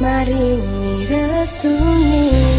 Maringi restune